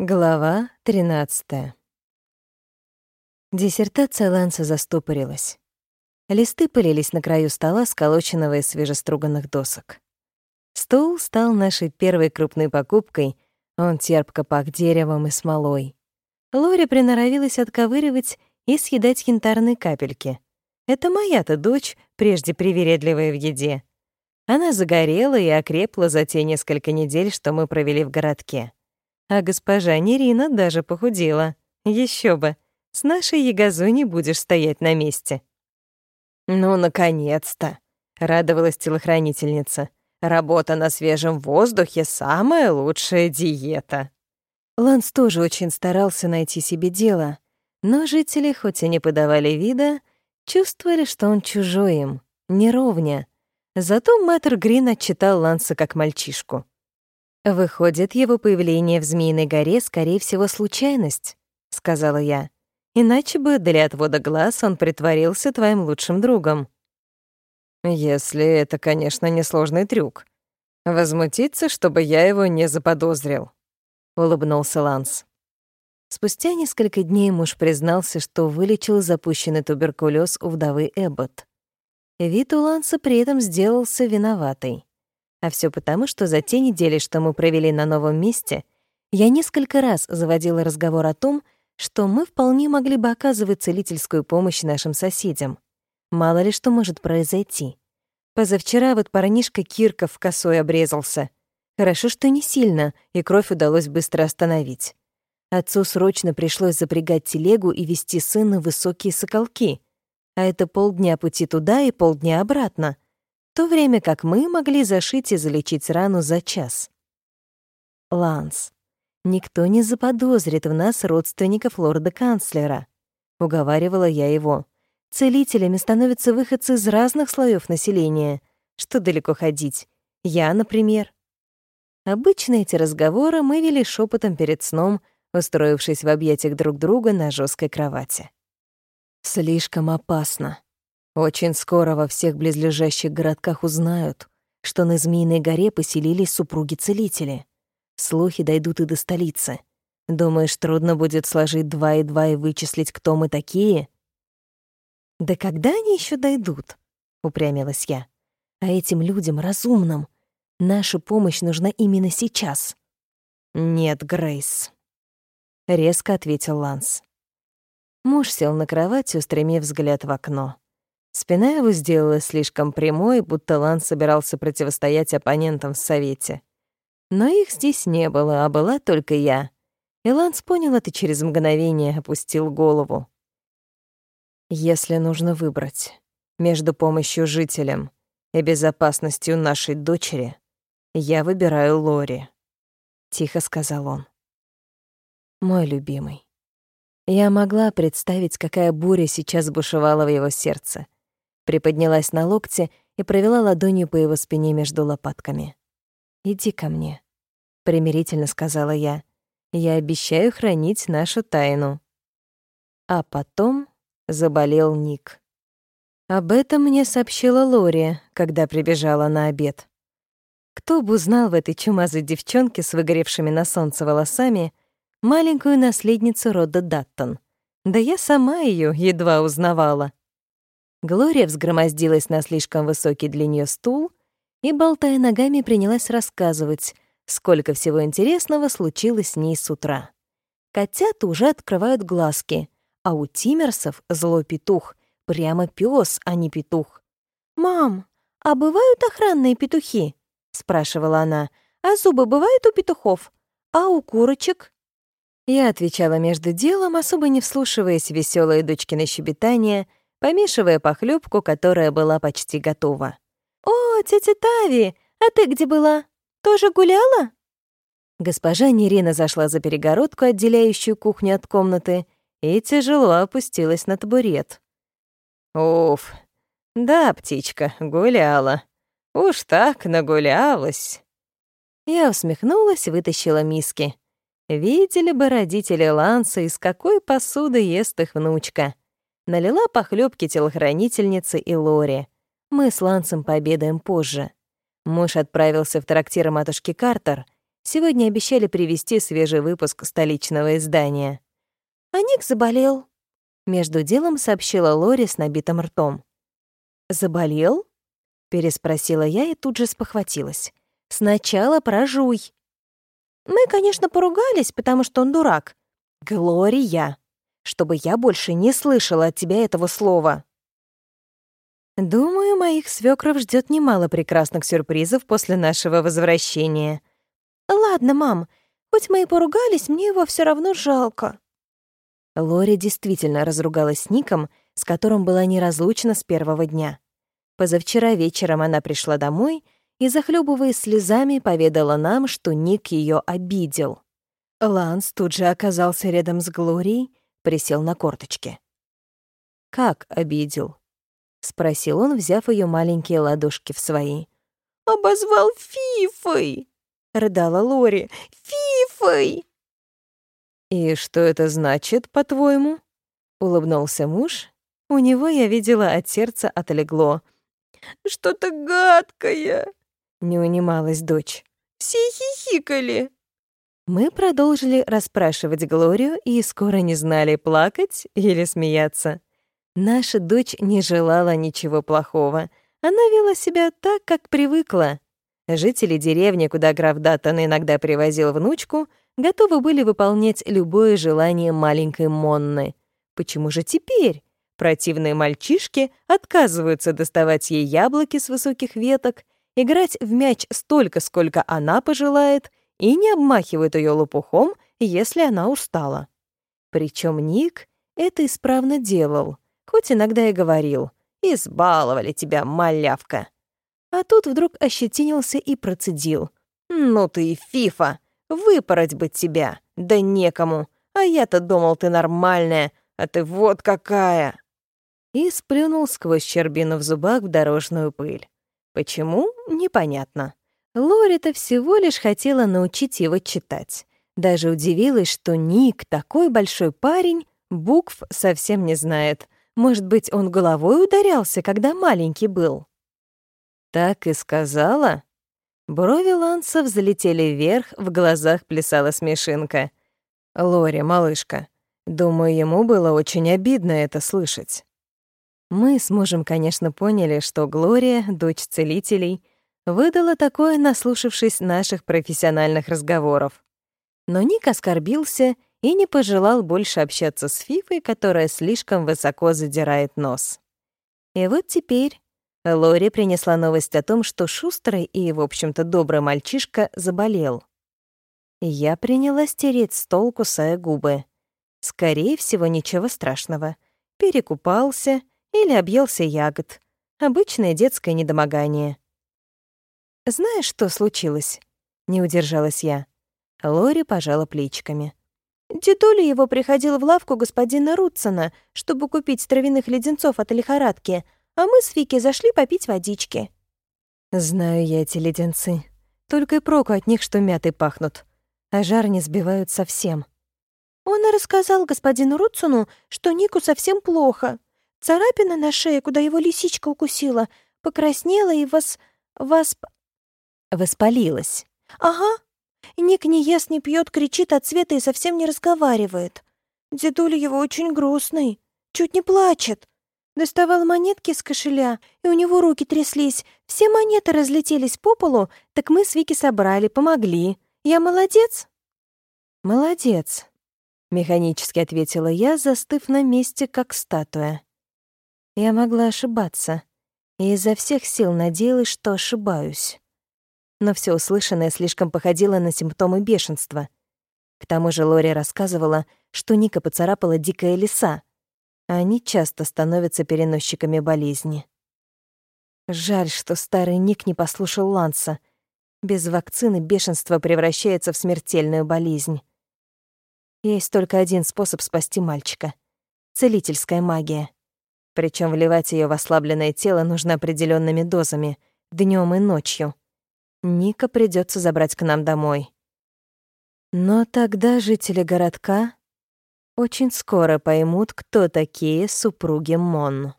Глава 13. Диссертация Ланса застопорилась. Листы пылились на краю стола, сколоченного из свежеструганных досок. Стул стал нашей первой крупной покупкой, он терпко пах деревом и смолой. Лори приноровилась отковыривать и съедать янтарные капельки. Это моя-то дочь, прежде привередливая в еде. Она загорела и окрепла за те несколько недель, что мы провели в городке. А госпожа Нерина даже похудела. Еще бы, с нашей ягозой не будешь стоять на месте. «Ну, наконец-то!» — радовалась телохранительница. «Работа на свежем воздухе — самая лучшая диета». Ланс тоже очень старался найти себе дело, но жители, хоть и не подавали вида, чувствовали, что он чужой им, неровня. Зато мэтр Грин отчитал Ланса как мальчишку. «Выходит, его появление в Змеиной горе, скорее всего, случайность», — сказала я. «Иначе бы для отвода глаз он притворился твоим лучшим другом». «Если это, конечно, несложный трюк. Возмутиться, чтобы я его не заподозрил», — улыбнулся Ланс. Спустя несколько дней муж признался, что вылечил запущенный туберкулез у вдовы Эббот. Вид у Ланса при этом сделался виноватый. А все потому, что за те недели, что мы провели на новом месте, я несколько раз заводила разговор о том, что мы вполне могли бы оказывать целительскую помощь нашим соседям. Мало ли что может произойти. Позавчера вот парнишка Кирков косой обрезался. Хорошо, что не сильно, и кровь удалось быстро остановить. Отцу срочно пришлось запрягать телегу и вести сына в высокие соколки. А это полдня пути туда и полдня обратно — то время как мы могли зашить и залечить рану за час. Ланс. Никто не заподозрит в нас родственников лорда-канцлера. Уговаривала я его. Целителями становятся выходцы из разных слоев населения. Что далеко ходить? Я, например. Обычно эти разговоры мы вели шепотом перед сном, устроившись в объятиях друг друга на жесткой кровати. Слишком опасно. Очень скоро во всех близлежащих городках узнают, что на Змеиной горе поселились супруги-целители. Слухи дойдут и до столицы. Думаешь, трудно будет сложить два и два и вычислить, кто мы такие? Да когда они еще дойдут? упрямилась я. А этим людям разумным наша помощь нужна именно сейчас. Нет, Грейс, резко ответил Ланс. Муж сел на кровать, устремив взгляд в окно. Спина его сделалась слишком прямой, будто Лан собирался противостоять оппонентам в Совете. Но их здесь не было, а была только я. И Ланс понял это через мгновение, опустил голову. «Если нужно выбрать между помощью жителям и безопасностью нашей дочери, я выбираю Лори», — тихо сказал он. «Мой любимый». Я могла представить, какая буря сейчас бушевала в его сердце — приподнялась на локте и провела ладонью по его спине между лопатками. «Иди ко мне», — примирительно сказала я. «Я обещаю хранить нашу тайну». А потом заболел Ник. Об этом мне сообщила Лори, когда прибежала на обед. Кто бы узнал в этой чумазой девчонке с выгоревшими на солнце волосами маленькую наследницу рода Даттон. Да я сама ее едва узнавала. Глория взгромоздилась на слишком высокий для неё стул и, болтая ногами, принялась рассказывать, сколько всего интересного случилось с ней с утра. Котята уже открывают глазки, а у Тиммерсов злой петух, прямо пёс, а не петух. «Мам, а бывают охранные петухи?» — спрашивала она. «А зубы бывают у петухов? А у курочек?» Я отвечала между делом, особо не вслушиваясь в весёлые дочкины щебетания — помешивая похлебку, которая была почти готова. «О, тетя Тави, а ты где была? Тоже гуляла?» Госпожа Нерина зашла за перегородку, отделяющую кухню от комнаты, и тяжело опустилась на табурет. «Уф, да, птичка, гуляла. Уж так нагулялась». Я усмехнулась и вытащила миски. Видели бы родители Ланса, из какой посуды ест их внучка налила похлебки телохранительницы и Лори. Мы с Лансом пообедаем позже. Муж отправился в трактир матушки Картер. Сегодня обещали привезти свежий выпуск столичного издания. «А Ник заболел», — между делом сообщила Лори с набитым ртом. «Заболел?» — переспросила я и тут же спохватилась. «Сначала прожуй». «Мы, конечно, поругались, потому что он дурак». «Глория, чтобы я больше не слышала от тебя этого слова». Думаю, моих свекров ждет немало прекрасных сюрпризов после нашего возвращения. «Ладно, мам, хоть мы и поругались, мне его все равно жалко». Лори действительно разругалась с Ником, с которым была неразлучна с первого дня. Позавчера вечером она пришла домой и, захлебываясь слезами, поведала нам, что Ник ее обидел. Ланс тут же оказался рядом с Глорией, присел на корточки. «Как обидел?» — спросил он, взяв ее маленькие ладошки в свои. «Обозвал Фифой!» — рыдала Лори. «Фифой!» «И что это значит, по-твоему?» — улыбнулся муж. У него, я видела, от сердца отлегло. «Что-то гадкое!» — не унималась дочь. «Все хихикали!» Мы продолжили расспрашивать Глорию и скоро не знали, плакать или смеяться. Наша дочь не желала ничего плохого. Она вела себя так, как привыкла. Жители деревни, куда граф Даттон иногда привозил внучку, готовы были выполнять любое желание маленькой Монны. Почему же теперь противные мальчишки отказываются доставать ей яблоки с высоких веток, играть в мяч столько, сколько она пожелает, и не обмахивают ее лопухом, если она устала? Причем Ник это исправно делал, хоть иногда и говорил «Избаловали тебя, малявка». А тут вдруг ощетинился и процедил. «Ну ты и фифа! Выпороть бы тебя! Да некому! А я-то думал, ты нормальная, а ты вот какая!» И сплюнул сквозь щербину в зубах в дорожную пыль. Почему? Непонятно. Лори-то всего лишь хотела научить его читать. Даже удивилась, что Ник, такой большой парень, букв совсем не знает. Может быть, он головой ударялся, когда маленький был. «Так и сказала?» Брови Ланса взлетели вверх, в глазах плясала смешинка. «Лори, малышка, думаю, ему было очень обидно это слышать». Мы с мужем, конечно, поняли, что Глория, дочь целителей, выдала такое, наслушавшись наших профессиональных разговоров. Но Ник оскорбился и не пожелал больше общаться с Фифой, которая слишком высоко задирает нос. И вот теперь Лори принесла новость о том, что шустрый и, в общем-то, добрый мальчишка заболел. Я принялась тереть стол, кусая губы. Скорее всего, ничего страшного. Перекупался или объелся ягод. Обычное детское недомогание. «Знаешь, что случилось?» — не удержалась я. Лори пожала плечиками. Дедуля его приходил в лавку господина Рутсона, чтобы купить травяных леденцов от лихорадки — а мы с Вики зашли попить водички». «Знаю я эти леденцы. Только и проку от них, что мятой пахнут. А жар не сбивают совсем». Он и рассказал господину Рутсону, что Нику совсем плохо. Царапина на шее, куда его лисичка укусила, покраснела и вос... восп... Воспалилась. «Ага. Ник не ест, не пьет, кричит от цвета и совсем не разговаривает. Дедуля его очень грустный, чуть не плачет. Доставал монетки из кошеля, и у него руки тряслись. Все монеты разлетелись по полу, так мы с Вики собрали, помогли. Я молодец?» «Молодец», — механически ответила я, застыв на месте, как статуя. Я могла ошибаться, и изо всех сил надеялась, что ошибаюсь. Но все услышанное слишком походило на симптомы бешенства. К тому же Лори рассказывала, что Ника поцарапала дикая лиса — они часто становятся переносчиками болезни. Жаль, что старый Ник не послушал Ланса. Без вакцины бешенство превращается в смертельную болезнь. Есть только один способ спасти мальчика — целительская магия. Причем вливать ее в ослабленное тело нужно определенными дозами, днем и ночью. Ника придется забрать к нам домой. Но тогда жители городка очень скоро поймут, кто такие супруги Мон.